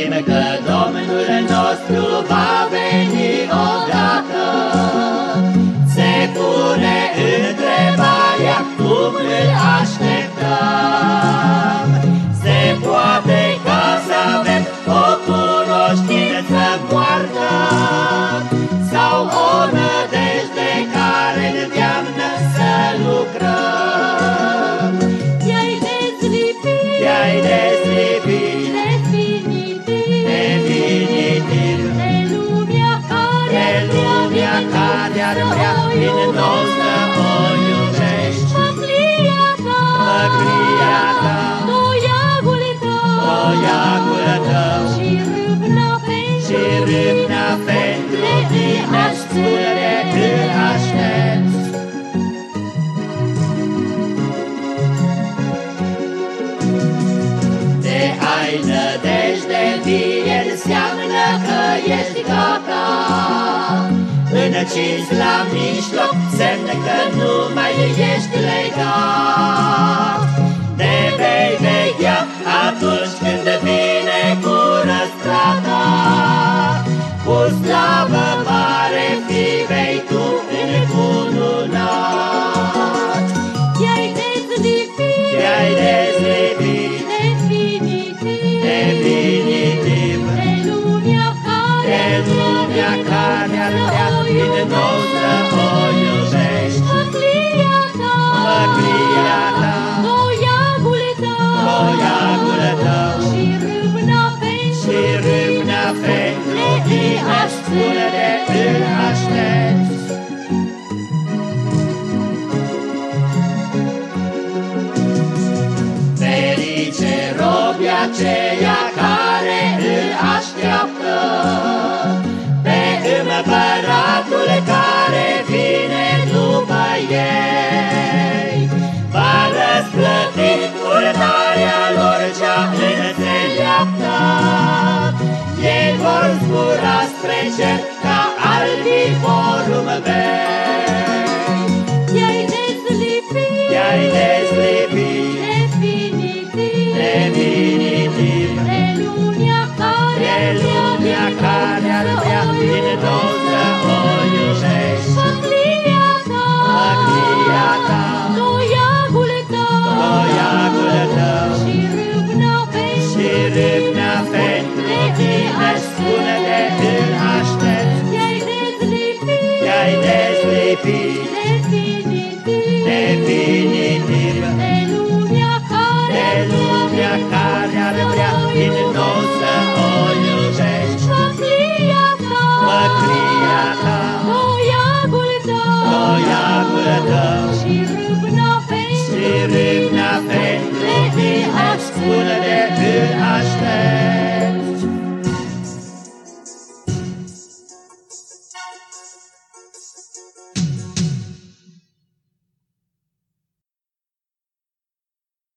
știm că Domnul nostru va veni odată. Se pune întrebarea cum îl așteptăm. Se poate ca să avem o cunoștință moartă sau o nădejde care îndeamnă să lucrăm. Te-ai dezlipit, te-ai dezlipit, armea, vine în nou răciți la mijloc. via, spune-ne, te aștepți. Ferice robii aceia care îl așteaptă pe împăratul care vine după ei. Va răsplăti curtarea lor cea înțeleaptă. Ei vor spre cer ca artivorum vei. I-ai dezlipit, i-ai dezlipit, definitiv, definitiv, de lunea care, de lunea care ar vrea din nou.